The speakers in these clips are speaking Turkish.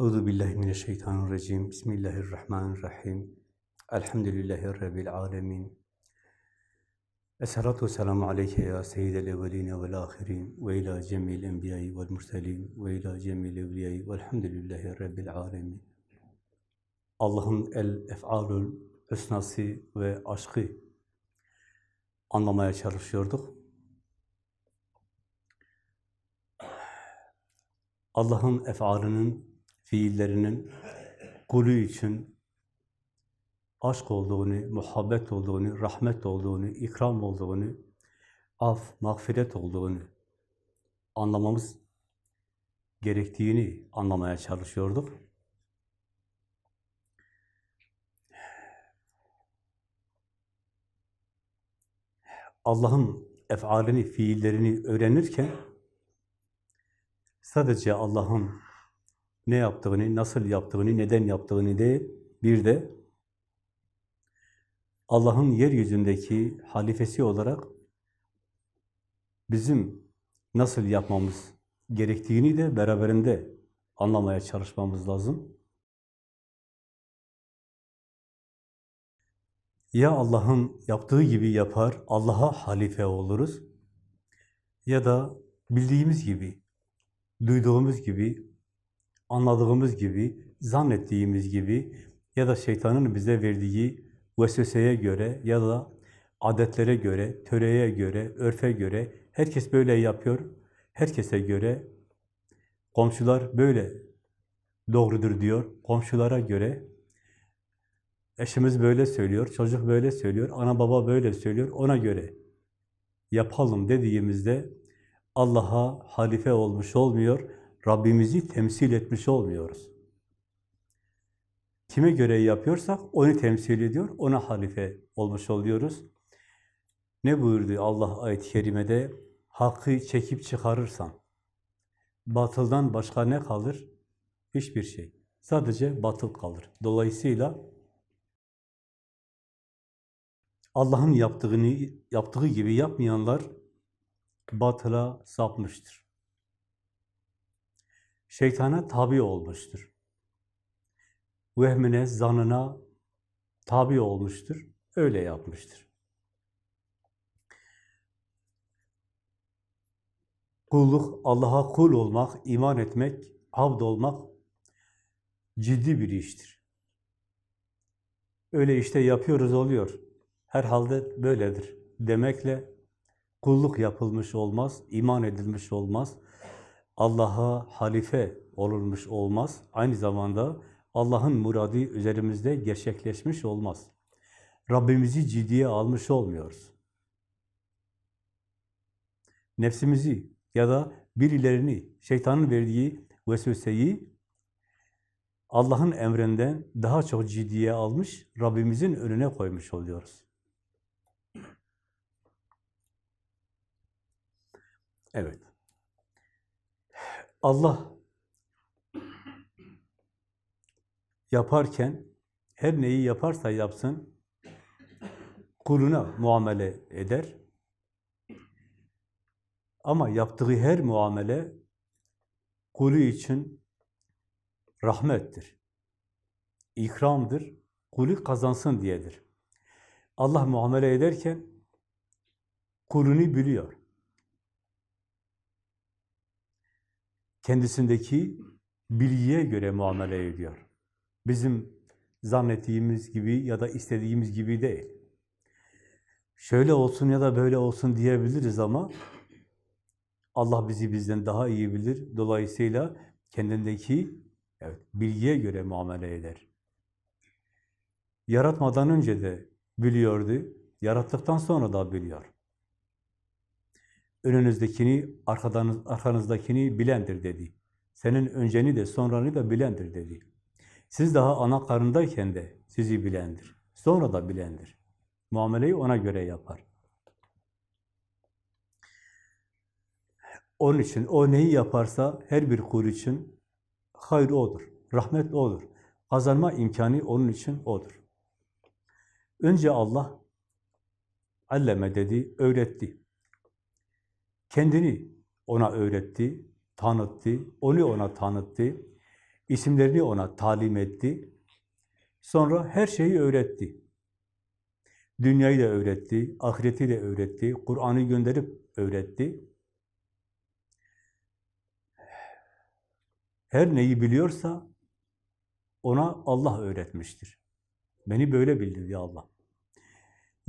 Euzu billahi mineşşeytanirracim. Bismillahirrahmanirrahim. Elhamdülillahi rabbil alamin. Esselatu vesselamu aleyke ya seyyidel evveline vel ahirin ve ila cemil enbiyayı vel murselin ve ila cemil evliyayı velhamdülillahi rabbil alamin. Allah'ın el ef'alül hüsnası ve aşkı anlamaya çalışıyorduk. Allah'ın ef'alının, fiillerinin kulü için aşk olduğunu, muhabbet olduğunu, rahmet olduğunu, ikram olduğunu, af, mağfiret olduğunu anlamamız gerektiğini anlamaya çalışıyorduk. Allah'ın ef'alini, fiillerini öğrenirken sadece Allah'ın ne yaptığını, nasıl yaptığını, neden yaptığını değil, bir de Allah'ın yeryüzündeki halifesi olarak bizim nasıl yapmamız gerektiğini de beraberinde anlamaya çalışmamız lazım. Ya Allah'ın yaptığı gibi yapar, Allah'a halife oluruz. Ya da bildiğimiz gibi, duyduğumuz gibi, anladığımız gibi, zannettiğimiz gibi ya da şeytanın bize verdiği vesveseye göre ya da adetlere göre, töreye göre, örfe göre herkes böyle yapıyor. Herkese göre komşular böyle doğrudur diyor. Komşulara göre eşimiz böyle söylüyor, çocuk böyle söylüyor, ana baba böyle söylüyor. Ona göre yapalım dediğimizde Allah'a halife olmuş olmuyor, Rabbimizi temsil etmiş olmuyoruz. Kime göre yapıyorsak onu temsil ediyor, ona halife olmuş oluyoruz. Ne buyurdu Allah ayet-i kerimede? Hakkı çekip çıkarırsan, batıldan başka ne kalır? Hiçbir şey. Sadece batıl kalır. Dolayısıyla Allah'ın yaptığını yaptığı gibi yapmayanlar batıla sapmıştır. Şeytana tabi olmuştur vehmine, zanına tabi olmuştur. Öyle yapmıştır. Kulluk, Allah'a kul olmak, iman etmek, abd olmak ciddi bir iştir. Öyle işte yapıyoruz oluyor. Herhalde böyledir demekle kulluk yapılmış olmaz, iman edilmiş olmaz, Allah'a halife olunmuş olmaz. Aynı zamanda Allah'ın muradı üzerimizde gerçekleşmiş olmaz. Rabbimizi ciddiye almış olmuyoruz. Nefsimizi ya da birilerini, şeytanın verdiği vesveseyi Allah'ın emrinden daha çok ciddiye almış, Rabbimizin önüne koymuş oluyoruz. Evet. Allah yaparken her neyi yaparsa yapsın kuluna muamele eder. Ama yaptığı her muamele kulu için rahmettir. ikramdır. Kulü kazansın diyedir. Allah muamele ederken kulunu biliyor. Kendisindeki bilgiye göre muamele ediyor. Bizim zannettiğimiz gibi ya da istediğimiz gibi değil. Şöyle olsun ya da böyle olsun diyebiliriz ama Allah bizi bizden daha iyi bilir. Dolayısıyla kendindeki evet, bilgiye göre muamele eder. Yaratmadan önce de biliyordu, yarattıktan sonra da biliyor. Önünüzdekini, arkadan, arkanızdakini bilendir dedi. Senin önceni de sonranı da bilendir dedi. Siz daha ana karındayken de sizi bilendir. Sonra da bilendir. Muameleyi ona göre yapar. Onun için o neyi yaparsa her bir kul için hayır odur. Rahmet odur. Kazanma imkanı onun için odur. Önce Allah alleme dedi, öğretti. Kendini ona öğretti, tanıttı, onu ona tanıttı. isimlerini ona talim etti. Sonra her şeyi öğretti. Dünyayı da öğretti, ahireti de öğretti, Kur'an'ı gönderip öğretti. Her neyi biliyorsa ona Allah öğretmiştir. Beni böyle bildirdi Allah.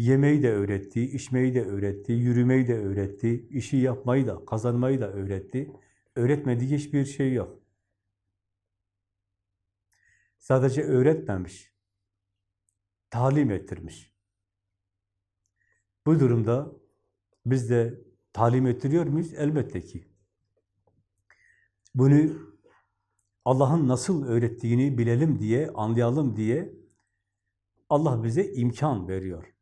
Yemeği de öğretti, içmeyi de öğretti, yürümeyi de öğretti, işi yapmayı da, kazanmayı da öğretti. Öğretmediği hiçbir şey yok. Sadece öğretmemiş, talim ettirmiş. Bu durumda biz de talim ettiriyor muyuz? Elbette ki. Bunu Allah'ın nasıl öğrettiğini bilelim diye, anlayalım diye Allah bize imkan veriyor.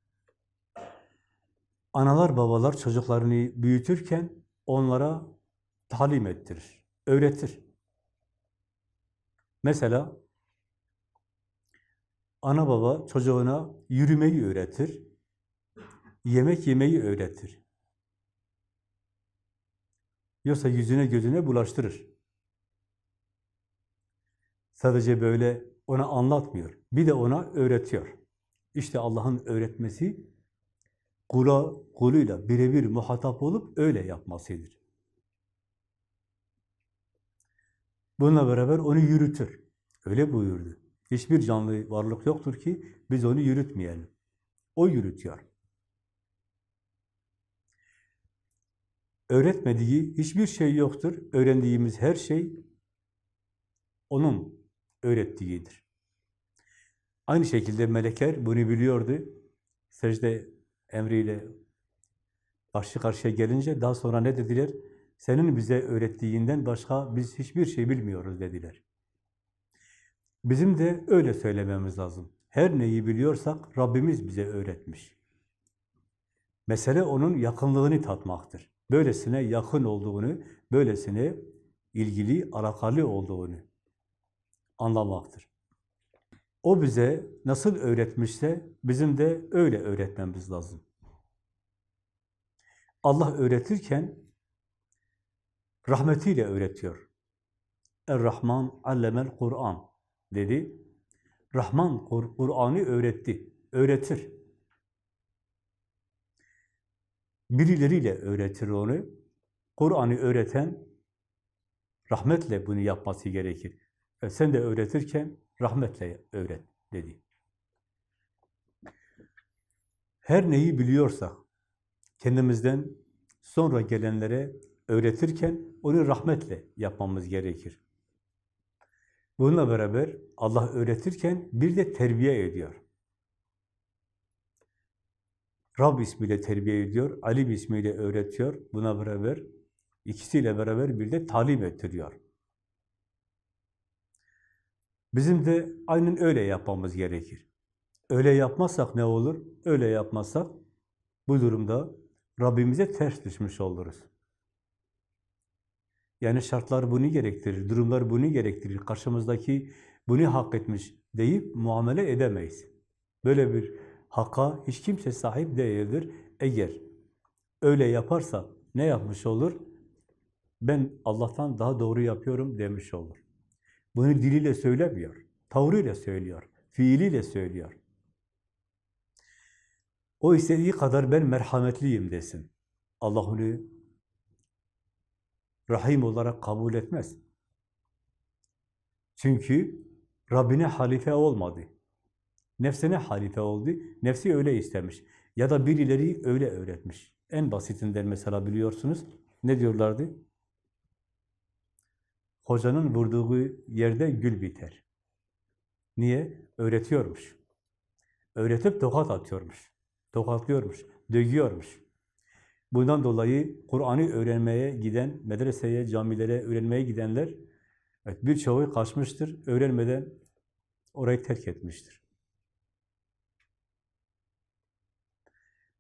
Analar babalar çocuklarını büyütürken onlara talim ettirir, öğretir. Mesela ana baba çocuğuna yürümeyi öğretir, yemek yemeyi öğretir. Yoksa yüzüne gözüne bulaştırır. Sadece böyle ona anlatmıyor. Bir de ona öğretiyor. İşte Allah'ın öğretmesi kula, kuluyla birebir muhatap olup öyle yapmasıdır. Bununla beraber onu yürütür. Öyle buyurdu. Hiçbir canlı varlık yoktur ki biz onu yürütmeyelim. O yürütüyor. Öğretmediği hiçbir şey yoktur. Öğrendiğimiz her şey onun öğrettiğidir. Aynı şekilde melekler bunu biliyordu. Secde emriyle karşı karşıya gelince daha sonra ne dediler? Senin bize öğrettiğinden başka biz hiçbir şey bilmiyoruz dediler. Bizim de öyle söylememiz lazım. Her neyi biliyorsak Rabbimiz bize öğretmiş. Mesele onun yakınlığını tatmaktır. Böylesine yakın olduğunu, böylesine ilgili, alakalı olduğunu anlamaktır. O bize nasıl öğretmişse bizim de öyle öğretmemiz lazım. Allah öğretirken rahmetiyle öğretiyor. Er-Rahman allemel Kur'an dedi. Rahman Kur'an'ı öğretti, öğretir. Birileriyle öğretir onu. Kur'an'ı öğreten rahmetle bunu yapması gerekir. E sen de öğretirken rahmetle öğret dedi. Her neyi biliyorsak kendimizden sonra gelenlere öğretirken onu rahmetle yapmamız gerekir. Bununla beraber Allah öğretirken bir de terbiye ediyor. Rab ismiyle terbiye ediyor, Ali ismiyle öğretiyor. Buna beraber, ikisiyle beraber bir de talim ettiriyor. Bizim de aynen öyle yapmamız gerekir. Öyle yapmazsak ne olur? Öyle yapmazsak bu durumda Rabbimize ters düşmüş oluruz. Yani şartlar bunu gerektirir, durumlar bunu gerektirir. Karşımızdaki bunu hak etmiş deyip muamele edemeyiz. Böyle bir hakka hiç kimse sahip değildir. Eğer öyle yaparsa ne yapmış olur? Ben Allah'tan daha doğru yapıyorum demiş olur. Bunu diliyle söylemiyor, tavrıyla söylüyor, fiiliyle söylüyor. O istediği kadar ben merhametliyim desin. Allah onu Rahim olarak kabul etmez. Çünkü Rabbine halife olmadı. Nefsine halife oldu. Nefsi öyle istemiş. Ya da birileri öyle öğretmiş. En basitinden mesela biliyorsunuz. Ne diyorlardı? Hocanın vurduğu yerde gül biter. Niye? Öğretiyormuş. Öğretip tokat atıyormuş. Tokatlıyormuş, dövüyormuş. Bundan dolayı Kur'an'ı öğrenmeye giden, medreseye, camilere öğrenmeye gidenler evet, birçoğu kaçmıştır, öğrenmeden orayı terk etmiştir.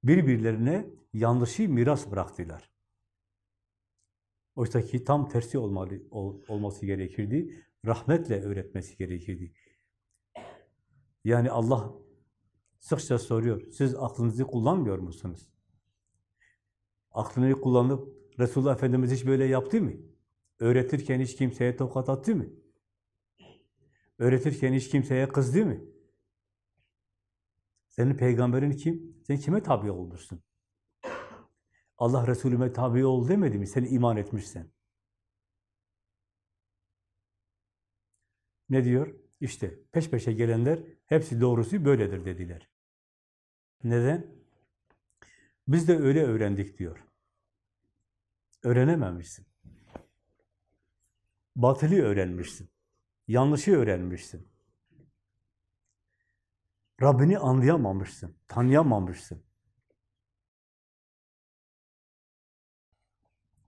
Birbirlerine yanlışı miras bıraktılar. Oysa ki tam tersi olmalı, ol, olması gerekirdi. Rahmetle öğretmesi gerekirdi. Yani Allah sıkça soruyor, siz aklınızı kullanmıyor musunuz? Aklını kullanıp Resulullah Efendimiz hiç böyle yaptı mı? Öğretirken hiç kimseye tokat attı mı? Öğretirken hiç kimseye kızdı mı? Senin peygamberin kim? Sen kime tabi olursun? Allah Resulüme tabi ol demedi mi? Sen iman etmişsen. Ne diyor? İşte peş peşe gelenler hepsi doğrusu böyledir dediler. Neden? Biz de öyle öğrendik diyor. Öğrenememişsin. Batılı öğrenmişsin. Yanlışı öğrenmişsin. Rabbini anlayamamışsın, tanıyamamışsın.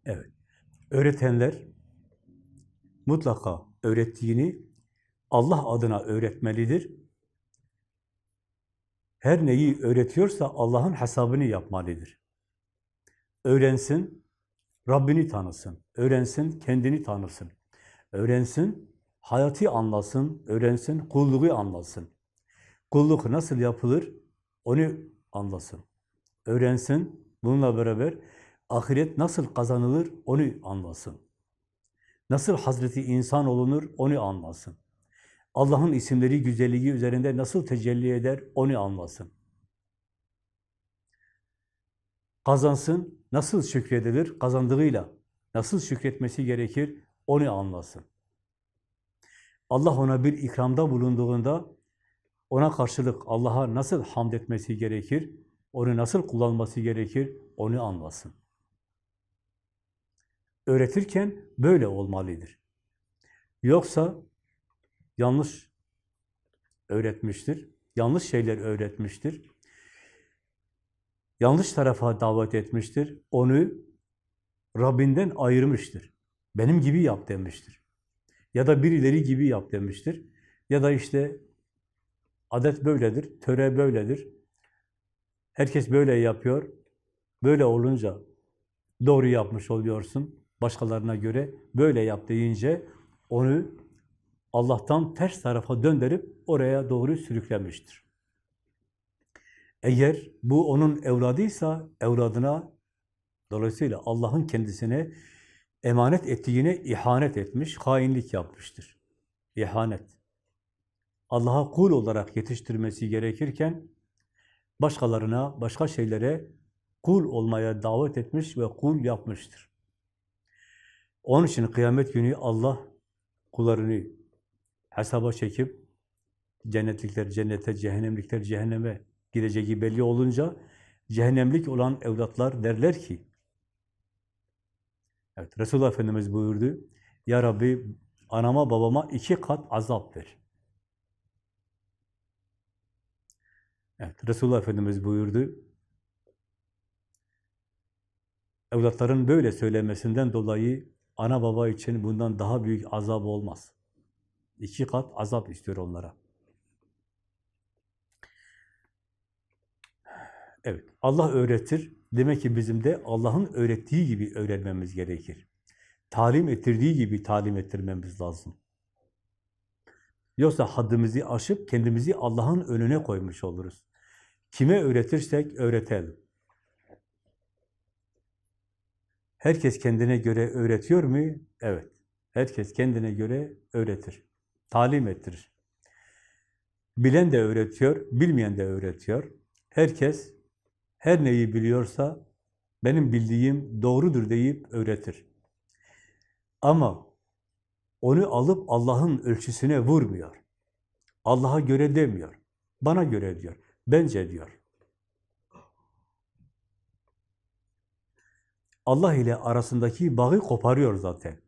Evet. Öğretenler mutlaka öğrettiğini Allah adına öğretmelidir. Her neyi öğretiyorsa Allah'ın hesabını yapmalıdır. Öğrensin, Rabbini tanısın. Öğrensin, kendini tanısın. Öğrensin, hayatı anlasın. Öğrensin, kulluğu anlasın. Kulluk nasıl yapılır? Onu anlasın. Öğrensin, bununla beraber ahiret nasıl kazanılır? Onu anlasın. Nasıl Hazreti insan olunur? Onu anlasın. Allah'ın isimleri, güzelliği üzerinde nasıl tecelli eder? Onu anlasın. Kazansın, nasıl şükredilir? Kazandığıyla nasıl şükretmesi gerekir? Onu anlasın. Allah ona bir ikramda bulunduğunda ona karşılık Allah'a nasıl hamd etmesi gerekir? Onu nasıl kullanması gerekir? Onu anlasın. Öğretirken böyle olmalıdır. Yoksa yanlış öğretmiştir, yanlış şeyler öğretmiştir, yanlış tarafa davet etmiştir, onu Rabbinden ayırmıştır. Benim gibi yap demiştir. Ya da birileri gibi yap demiştir. Ya da işte adet böyledir, töre böyledir. Herkes böyle yapıyor. Böyle olunca doğru yapmış oluyorsun başkalarına göre. Böyle yap deyince onu Allah'tan ters tarafa döndürüp oraya doğru sürüklemiştir. Eğer bu onun evladıysa evladına dolayısıyla Allah'ın kendisine emanet ettiğine ihanet etmiş, hainlik yapmıştır. İhanet. Allah'a kul olarak yetiştirmesi gerekirken başkalarına, başka şeylere kul olmaya davet etmiş ve kul yapmıştır. Onun için kıyamet günü Allah kullarını hesaba çekip cennetlikler cennete, cehennemlikler cehenneme gideceği belli olunca cehennemlik olan evlatlar derler ki Evet, Resulullah Efendimiz buyurdu. Ya Rabbi anama babama iki kat azap ver. Evet, Resulullah Efendimiz buyurdu. Evlatların böyle söylemesinden dolayı ana baba için bundan daha büyük azap olmaz. İki kat azap istiyor onlara. Evet, Allah öğretir. Demek ki bizim de Allah'ın öğrettiği gibi öğrenmemiz gerekir. Talim ettirdiği gibi talim ettirmemiz lazım. Yoksa haddimizi aşıp kendimizi Allah'ın önüne koymuş oluruz. Kime öğretirsek öğretelim. Herkes kendine göre öğretiyor mu? Evet. Herkes kendine göre öğretir. Talim ettirir. Bilen de öğretiyor, bilmeyen de öğretiyor. Herkes her neyi biliyorsa benim bildiğim doğrudur deyip öğretir. Ama onu alıp Allah'ın ölçüsüne vurmuyor. Allah'a göre demiyor. Bana göre diyor. Bence diyor. Allah ile arasındaki bağı koparıyor zaten.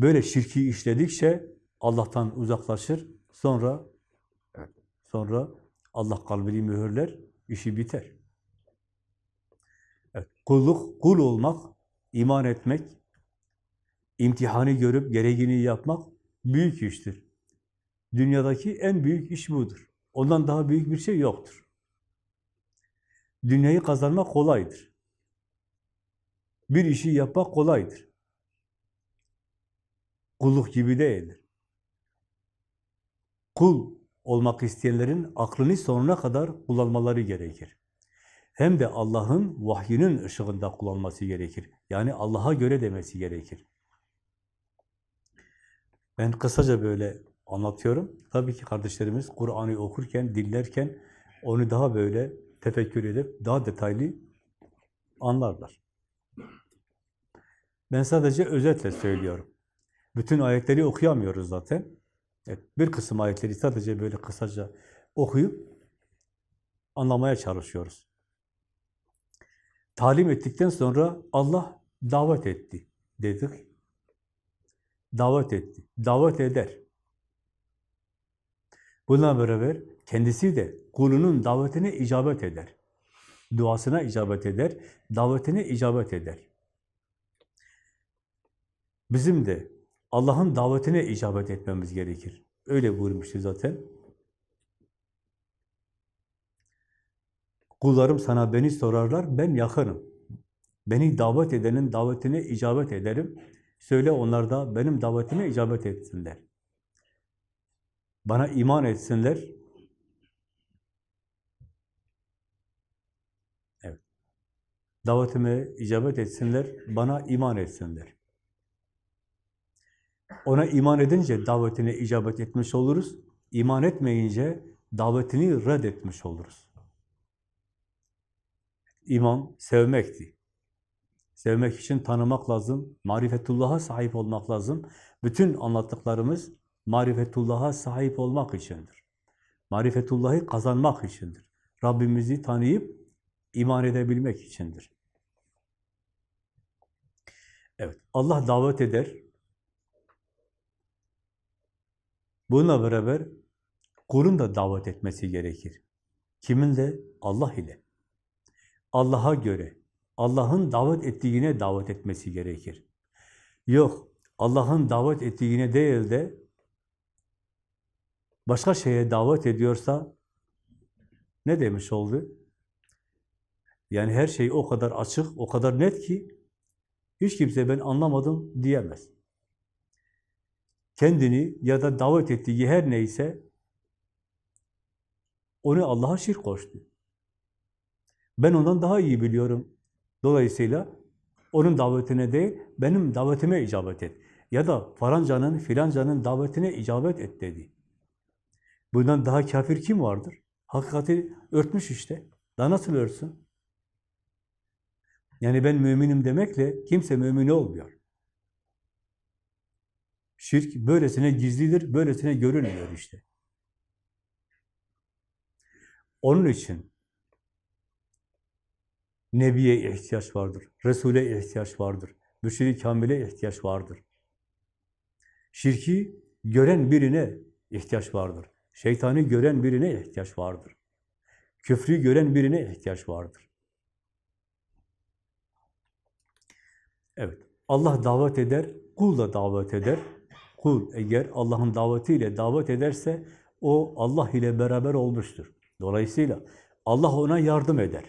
Böyle şirki işledikçe Allah'tan uzaklaşır. Sonra sonra Allah kalbini mühürler, işi biter. Evet, kulluk, kul olmak, iman etmek, imtihanı görüp gereğini yapmak büyük iştir. Dünyadaki en büyük iş budur. Ondan daha büyük bir şey yoktur. Dünyayı kazanmak kolaydır. Bir işi yapmak kolaydır. Kulluk gibi değildir. Kul olmak isteyenlerin aklını sonuna kadar kullanmaları gerekir. Hem de Allah'ın vahyinin ışığında kullanması gerekir. Yani Allah'a göre demesi gerekir. Ben kısaca böyle anlatıyorum. Tabii ki kardeşlerimiz Kur'an'ı okurken, dinlerken onu daha böyle tefekkür edip daha detaylı anlarlar. Ben sadece özetle söylüyorum. Bütün ayetleri okuyamıyoruz zaten. Evet, bir kısım ayetleri sadece böyle kısaca okuyup anlamaya çalışıyoruz. Talim ettikten sonra Allah davet etti dedik. Davet etti. Davet eder. Bununla beraber kendisi de kulunun davetine icabet eder. Duasına icabet eder, davetine icabet eder. Bizim de Allah'ın davetine icabet etmemiz gerekir. Öyle buyurmuştu zaten. Kullarım sana beni sorarlar, ben yakınım. Beni davet edenin davetine icabet ederim. Söyle onlar da benim davetime icabet etsinler. Bana iman etsinler. Evet. Davetime icabet etsinler, bana iman etsinler. Ona iman edince davetine icabet etmiş oluruz. İman etmeyince davetini reddetmiş oluruz. İman sevmekti. Sevmek için tanımak lazım, marifetullah'a sahip olmak lazım. Bütün anlattıklarımız marifetullah'a sahip olmak içindir. Marifetullah'ı kazanmak içindir. Rabbimizi tanıyıp iman edebilmek içindir. Evet, Allah davet eder. Bununla beraber kulun da davet etmesi gerekir. Kiminle? Allah ile. Allah'a göre, Allah'ın davet ettiğine davet etmesi gerekir. Yok, Allah'ın davet ettiğine değil de başka şeye davet ediyorsa ne demiş oldu? Yani her şey o kadar açık, o kadar net ki hiç kimse ben anlamadım diyemez. Kendini ya da davet ettiği her neyse onu Allah'a şirk koştu. Ben ondan daha iyi biliyorum. Dolayısıyla onun davetine değil, benim davetime icabet et. Ya da farancanın, filancanın davetine icabet et dedi. Bundan daha kafir kim vardır? Hakikati örtmüş işte. Daha nasıl örtsün? Yani ben müminim demekle kimse mümin olmuyor. Şirk böylesine gizlidir, böylesine görünmüyor işte. Onun için Nebiye ihtiyaç vardır, Resul'e ihtiyaç vardır, Müşri Kamil'e ihtiyaç vardır. Şirki gören birine ihtiyaç vardır. Şeytanı gören birine ihtiyaç vardır. Küfrü gören birine ihtiyaç vardır. Evet, Allah davet eder, kul da davet eder. Kul eğer Allah'ın davetiyle davet ederse o Allah ile beraber olmuştur. Dolayısıyla Allah ona yardım eder.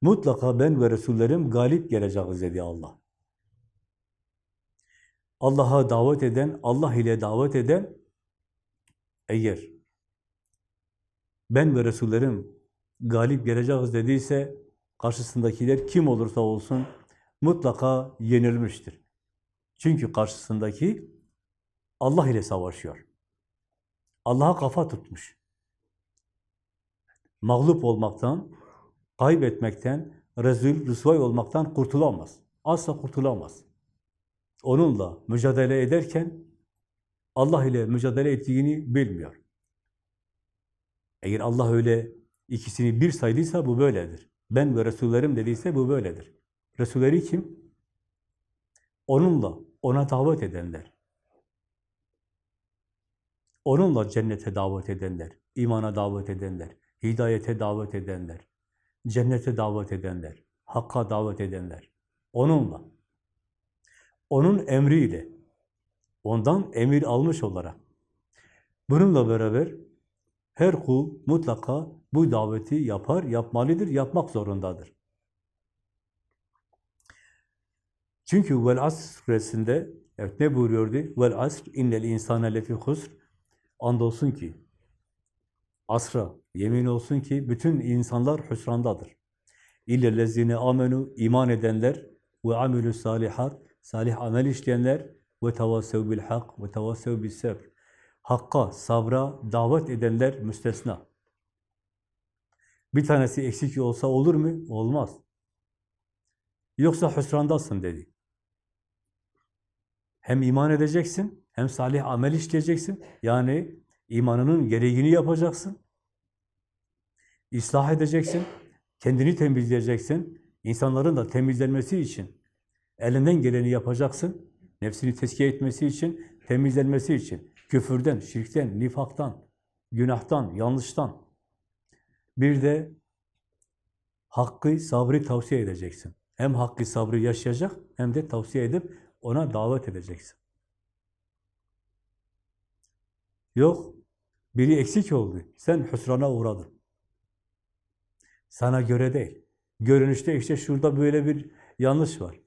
Mutlaka ben ve Resullerim galip geleceğiz dedi Allah. Allah'a davet eden, Allah ile davet eden eğer ben ve Resullerim galip geleceğiz dediyse karşısındakiler kim olursa olsun mutlaka yenilmiştir. Çünkü karşısındaki Allah ile savaşıyor. Allah'a kafa tutmuş. Mağlup olmaktan, kaybetmekten, rezil, rüsvay olmaktan kurtulamaz. Asla kurtulamaz. Onunla mücadele ederken Allah ile mücadele ettiğini bilmiyor. Eğer Allah öyle ikisini bir saydıysa bu böyledir. Ben ve Resullerim dediyse bu böyledir. Resulleri kim? Onunla, ona davet edenler. Onunla cennete davet edenler, imana davet edenler, hidayete davet edenler, cennete davet edenler, hakka davet edenler. Onunla. Onun emriyle, ondan emir almış olarak. Bununla beraber her kul mutlaka bu daveti yapar, yapmalıdır, yapmak zorundadır. Çünkü vel asr suresinde evet ne buyuruyordu? Vel asr innel insane lefi husr. Andolsun ki asra yemin olsun ki bütün insanlar hüsrandadır. İllellezine amenu iman edenler ve amilü salihat salih amel işleyenler ve tevassev bil hak ve tevassev bis sabr. Hakka, sabra davet edenler müstesna. Bir tanesi eksik olsa olur mu? Olmaz. Yoksa hüsrandasın dedi. Hem iman edeceksin, hem salih amel işleyeceksin. Yani imanının gereğini yapacaksın. İslah edeceksin, kendini temizleyeceksin. İnsanların da temizlenmesi için elinden geleni yapacaksın. Nefsini tezkiye etmesi için, temizlenmesi için. Küfürden, şirkten, nifaktan, günahtan, yanlıştan. Bir de hakkı, sabrı tavsiye edeceksin. Hem hakkı, sabrı yaşayacak hem de tavsiye edip ona davet edeceksin. Yok, biri eksik oldu. Sen hüsrana uğradın. Sana göre değil. Görünüşte işte şurada böyle bir yanlış var.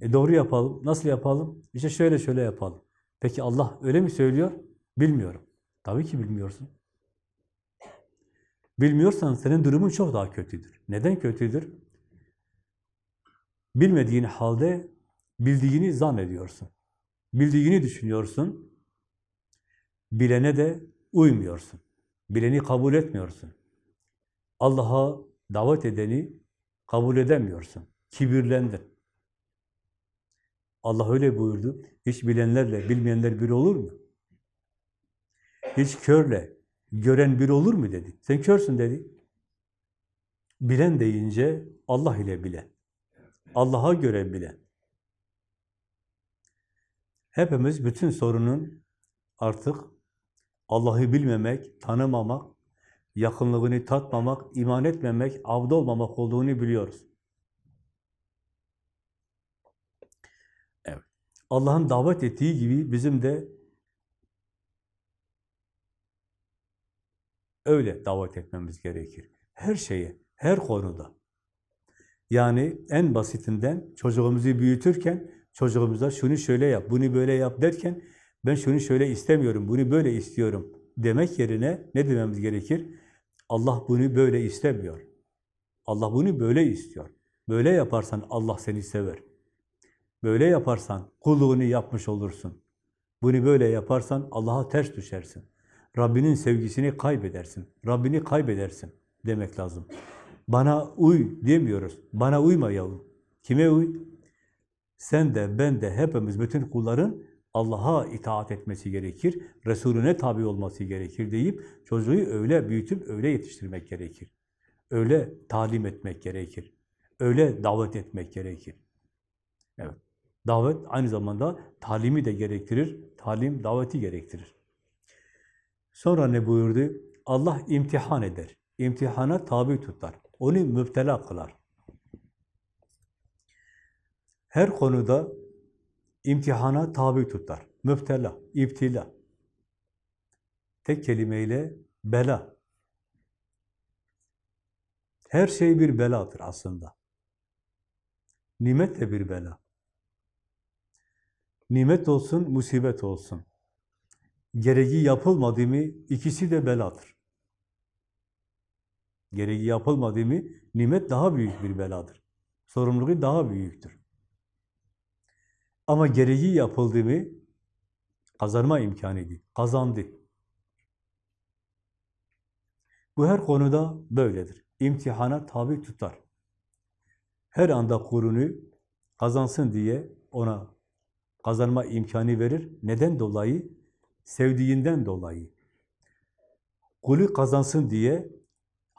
E doğru yapalım. Nasıl yapalım? İşte şöyle şöyle yapalım. Peki Allah öyle mi söylüyor? Bilmiyorum. Tabii ki bilmiyorsun. Bilmiyorsan senin durumun çok daha kötüdür. Neden kötüdür? Bilmediğin halde bildiğini zannediyorsun. Bildiğini düşünüyorsun. Bilene de uymuyorsun. Bileni kabul etmiyorsun. Allah'a davet edeni kabul edemiyorsun. Kibirlendin. Allah öyle buyurdu. Hiç bilenlerle bilmeyenler bir olur mu? Hiç körle gören bir olur mu dedi. Sen körsün dedi. Bilen deyince Allah ile bilen. Allah'a göre bilen. Hepimiz bütün sorunun artık Allah'ı bilmemek, tanımamak, yakınlığını tatmamak, iman etmemek, avda olmamak olduğunu biliyoruz. Evet. Allah'ın davet ettiği gibi bizim de öyle davet etmemiz gerekir. Her şeye, her konuda. Yani en basitinden çocuğumuzu büyütürken çocuğumuza şunu şöyle yap, bunu böyle yap derken ben şunu şöyle istemiyorum, bunu böyle istiyorum demek yerine ne dememiz gerekir? Allah bunu böyle istemiyor. Allah bunu böyle istiyor. Böyle yaparsan Allah seni sever. Böyle yaparsan kulluğunu yapmış olursun. Bunu böyle yaparsan Allah'a ters düşersin. Rabbinin sevgisini kaybedersin. Rabbini kaybedersin demek lazım. Bana uy demiyoruz. Bana uyma yavrum. Kime uy? Sen de, ben de, hepimiz, bütün kulların Allah'a itaat etmesi gerekir, Resulüne tabi olması gerekir deyip çocuğu öyle büyütüp öyle yetiştirmek gerekir. Öyle talim etmek gerekir. Öyle davet etmek gerekir. Evet. Davet aynı zamanda talimi de gerektirir. Talim daveti gerektirir. Sonra ne buyurdu? Allah imtihan eder. İmtihana tabi tutar. Onu müptela kılar. Her konuda imtihana tabi tutar. Müptela, iptila. Tek kelimeyle bela. Her şey bir beladır aslında. Nimet de bir bela. Nimet olsun, musibet olsun. Gereği yapılmadı mı ikisi de beladır. Gereği yapılmadı mı nimet daha büyük bir beladır. Sorumluluğu daha büyüktür. Ama gereği yapıldı mı kazanma imkanıydı. Kazandı. Bu her konuda böyledir. İmtihana tabi tutar. Her anda kurunu kazansın diye ona kazanma imkanı verir. Neden dolayı? Sevdiğinden dolayı. Kulü kazansın diye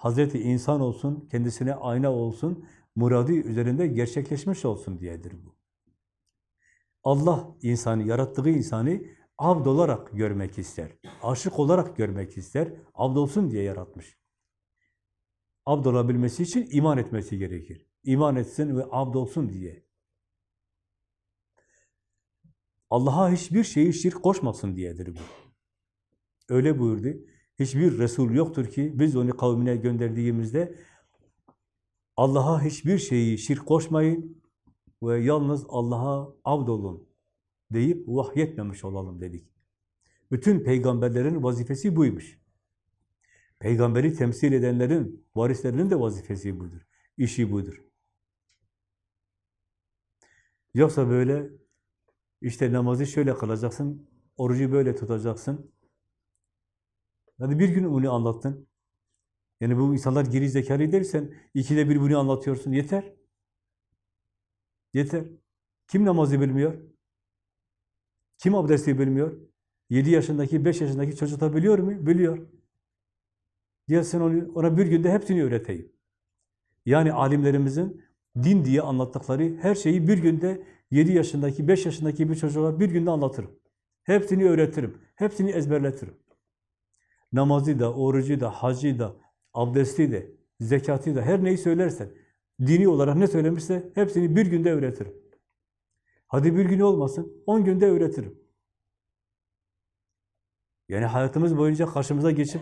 Hazreti insan olsun, kendisine ayna olsun, muradı üzerinde gerçekleşmiş olsun diyedir bu. Allah insanı, yarattığı insanı abd olarak görmek ister. Aşık olarak görmek ister. Abd olsun diye yaratmış. Abd olabilmesi için iman etmesi gerekir. İman etsin ve abd olsun diye. Allah'a hiçbir şeyi şirk koşmasın diyedir bu. Öyle buyurdu. Hiçbir Resul yoktur ki biz onu kavmine gönderdiğimizde Allah'a hiçbir şeyi şirk koşmayın ve yalnız Allah'a abd olun deyip vahyetmemiş olalım dedik. Bütün peygamberlerin vazifesi buymuş. Peygamberi temsil edenlerin, varislerinin de vazifesi budur. İşi budur. Yoksa böyle İşte namazı şöyle kılacaksın, orucu böyle tutacaksın. Hadi bir gün bunu anlattın. Yani bu insanlar geri zekalı değilsen ikide bir bunu anlatıyorsun. Yeter. Yeter. Kim namazı bilmiyor? Kim abdesti bilmiyor? 7 yaşındaki, 5 yaşındaki çocuk da biliyor mu? Biliyor. Gelsin onu, ona bir günde hepsini öğreteyim. Yani alimlerimizin din diye anlattıkları her şeyi bir günde 7 yaşındaki, 5 yaşındaki bir çocuğa bir günde anlatırım. Hepsini öğretirim. Hepsini ezberletirim. Namazı da, orucu da, hacı da, abdesti de, zekatı da, her neyi söylersen, dini olarak ne söylemişse hepsini bir günde öğretirim. Hadi bir gün olmasın, on günde öğretirim. Yani hayatımız boyunca karşımıza geçip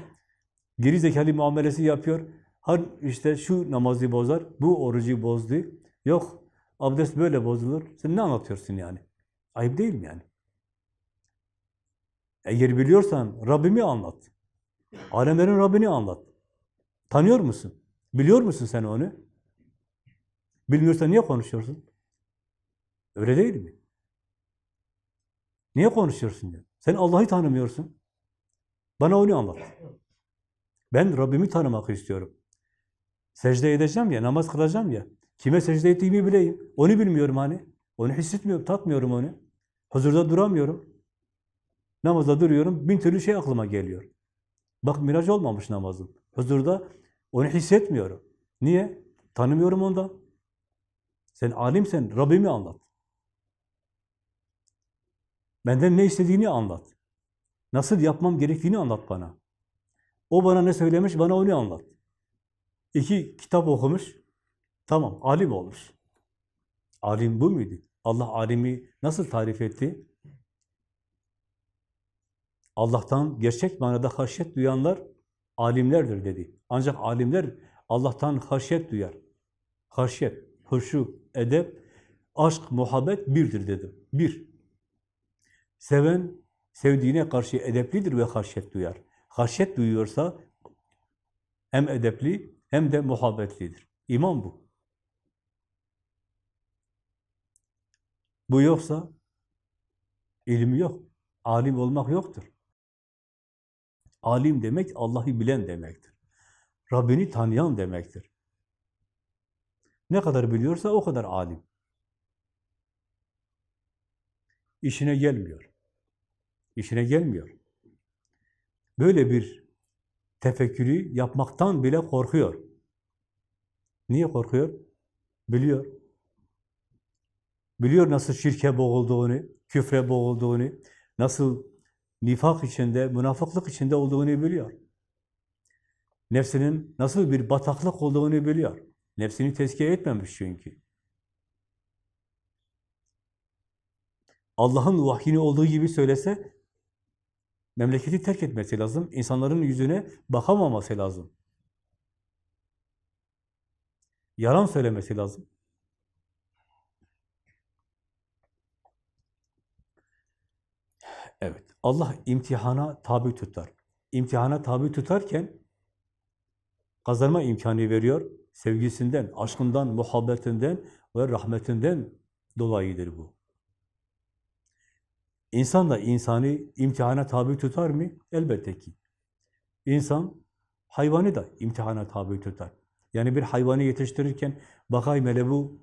geri zekalı muamelesi yapıyor. Har işte şu namazı bozar, bu orucu bozdu. Yok, abdest böyle bozulur. Sen ne anlatıyorsun yani? Ayıp değil mi yani? Eğer biliyorsan Rabbimi anlat. Alemlerin Rabbini anlat. Tanıyor musun? Biliyor musun sen onu? Bilmiyorsan niye konuşuyorsun? Öyle değil mi? Niye konuşuyorsun ya? Sen Allah'ı tanımıyorsun. Bana onu anlat. Ben Rabbimi tanımak istiyorum. Secde edeceğim ya, namaz kılacağım ya. Kime secde ettiğimi bileyim. Onu bilmiyorum hani. Onu hissetmiyorum, tatmıyorum onu. Huzurda duramıyorum. Namazda duruyorum, bin türlü şey aklıma geliyor. Bak miraç olmamış namazım. Huzurda onu hissetmiyorum. Niye? Tanımıyorum ondan. Sen alimsen Rabbimi anlat. Benden ne istediğini anlat. Nasıl yapmam gerektiğini anlat bana. O bana ne söylemiş, bana onu anlat. İki kitap okumuş, tamam, alim olmuş. Alim bu muydu? Allah alimi nasıl tarif etti? Allah'tan gerçek manada haşyet duyanlar alimlerdir dedi. Ancak alimler Allah'tan haşyet duyar. Haşyet, huşu, edep, aşk, muhabbet birdir dedim. Bir. Seven, sevdiğine karşı edeplidir ve haşyet duyar. Haşyet duyuyorsa hem edepli hem de muhabbetlidir. İman bu. Bu yoksa ilim yok. Alim olmak yoktur. Alim demek Allah'ı bilen demektir. Rabbini tanıyan demektir. Ne kadar biliyorsa o kadar alim. İşine gelmiyor. İşine gelmiyor. Böyle bir tefekkürü yapmaktan bile korkuyor. Niye korkuyor? Biliyor. Biliyor nasıl şirke boğulduğunu, küfre boğulduğunu, nasıl nifak içinde, münafıklık içinde olduğunu biliyor. Nefsinin nasıl bir bataklık olduğunu biliyor. Nefsini tezkiye etmemiş çünkü. Allah'ın vahyini olduğu gibi söylese, memleketi terk etmesi lazım. İnsanların yüzüne bakamaması lazım. Yalan söylemesi lazım. Evet, Allah imtihana tabi tutar. İmtihana tabi tutarken kazanma imkanı veriyor. Sevgisinden, aşkından, muhabbetinden ve rahmetinden dolayıdır bu. İnsan da insanı imtihana tabi tutar mı? Elbette ki. İnsan hayvanı da imtihana tabi tutar. Yani bir hayvanı yetiştirirken bakayım hele bu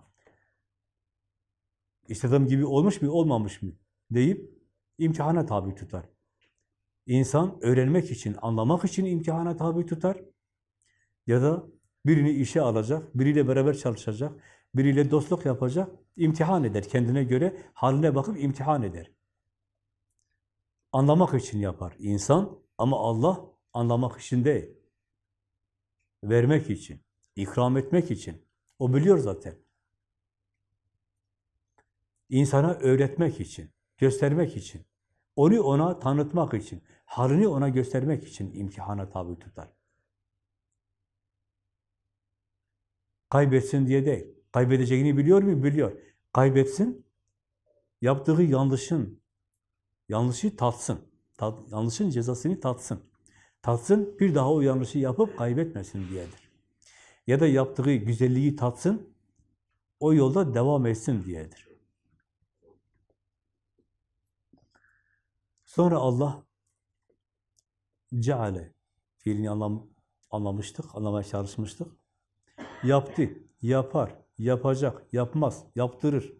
istediğim gibi olmuş mu, olmamış mı deyip imtihana tabi tutar. İnsan öğrenmek için, anlamak için imtihana tabi tutar. Ya da birini işe alacak, biriyle beraber çalışacak, biriyle dostluk yapacak, imtihan eder. Kendine göre haline bakıp imtihan eder. Anlamak için yapar insan ama Allah anlamak için değil. Vermek için, ikram etmek için. O biliyor zaten. İnsana öğretmek için, göstermek için, onu ona tanıtmak için, halini ona göstermek için imtihana tabi tutar. Kaybetsin diye değil. Kaybedeceğini biliyor mu? Biliyor. Kaybetsin, yaptığı yanlışın, yanlışı tatsın. Tat, yanlışın cezasını tatsın. Tatsın, bir daha o yanlışı yapıp kaybetmesin diyedir. Ya da yaptığı güzelliği tatsın, o yolda devam etsin diyedir. Sonra Allah ceale fiilini anlam, anlamıştık, anlamaya çalışmıştık. Yaptı, yapar, yapacak, yapmaz, yaptırır.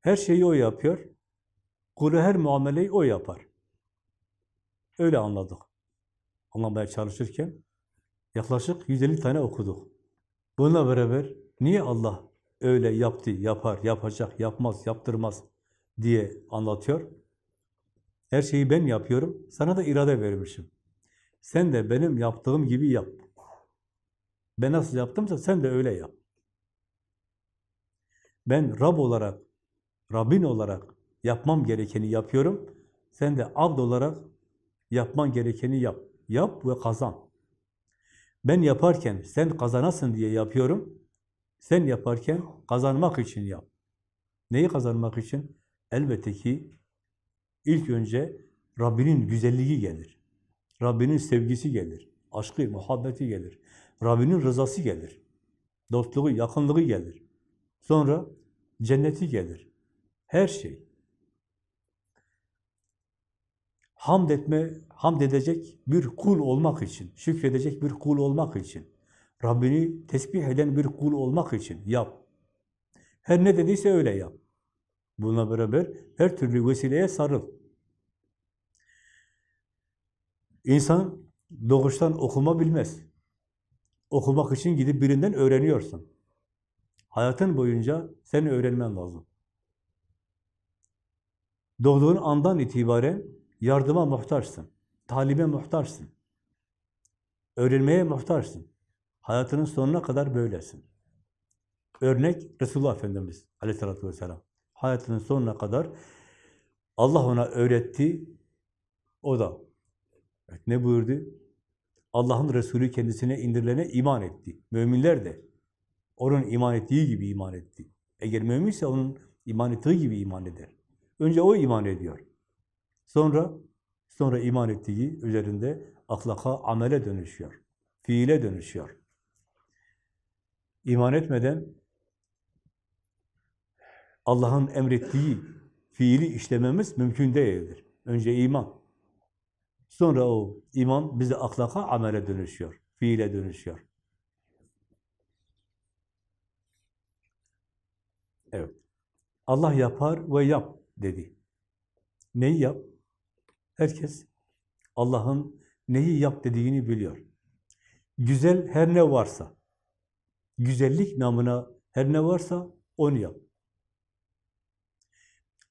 Her şeyi o yapıyor. Kulu her muameleyi o yapar. Öyle anladık. Anlamaya çalışırken yaklaşık 150 tane okuduk. Bununla beraber niye Allah öyle yaptı, yapar, yapacak, yapmaz, yaptırmaz diye anlatıyor? Her şeyi ben yapıyorum, sana da irade vermişim. Sen de benim yaptığım gibi yap. Ben nasıl yaptımsa sen de öyle yap. Ben Rab olarak, Rabbin olarak yapmam gerekeni yapıyorum. Sen de abd olarak yapman gerekeni yap. Yap ve kazan. Ben yaparken sen kazanasın diye yapıyorum. Sen yaparken kazanmak için yap. Neyi kazanmak için? Elbette ki ilk önce Rabbinin güzelliği gelir. Rabbinin sevgisi gelir. Aşkı, muhabbeti gelir. Rabbinin rızası gelir. Dostluğu, yakınlığı gelir. Sonra cenneti gelir. Her şey. Hamd etme, hamd edecek bir kul olmak için, şükredecek bir kul olmak için, Rabbini tesbih eden bir kul olmak için yap. Her ne dediyse öyle yap. Bununla beraber her türlü vesileye sarıl. İnsan doğuştan okuma bilmez. Okumak için gidip birinden öğreniyorsun. Hayatın boyunca sen öğrenmen lazım. Doğduğun andan itibaren yardıma muhtaçsın. Talime muhtaçsın. Öğrenmeye muhtaçsın. Hayatının sonuna kadar böylesin. Örnek Resulullah Efendimiz aleyhissalatü vesselam. Hayatının sonuna kadar Allah ona öğretti. O da evet, ne buyurdu? Allah'ın Resulü kendisine indirilene iman etti. Müminler de onun iman ettiği gibi iman etti. Eğer müminse onun iman ettiği gibi iman eder. Önce o iman ediyor. Sonra sonra iman ettiği üzerinde ahlaka, amele dönüşüyor. Fiile dönüşüyor. İman etmeden Allah'ın emrettiği fiili işlememiz mümkün değildir. Önce iman. Sonra o iman bize ahlaka, amele dönüşüyor. Fiile dönüşüyor. Evet. Allah yapar ve yap dedi. Neyi yap? Herkes Allah'ın neyi yap dediğini biliyor. Güzel her ne varsa, güzellik namına her ne varsa onu yap.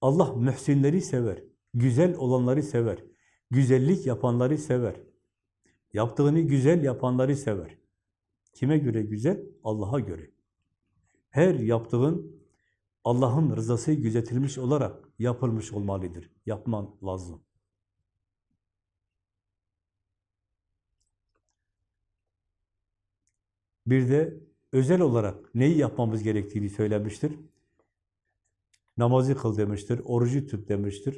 Allah mühsinleri sever, güzel olanları sever, güzellik yapanları sever. Yaptığını güzel yapanları sever. Kime göre güzel? Allah'a göre. Her yaptığın Allah'ın rızası gözetilmiş olarak yapılmış olmalıdır. Yapman lazım. Bir de özel olarak neyi yapmamız gerektiğini söylemiştir. Namazı kıl demiştir, orucu tut demiştir.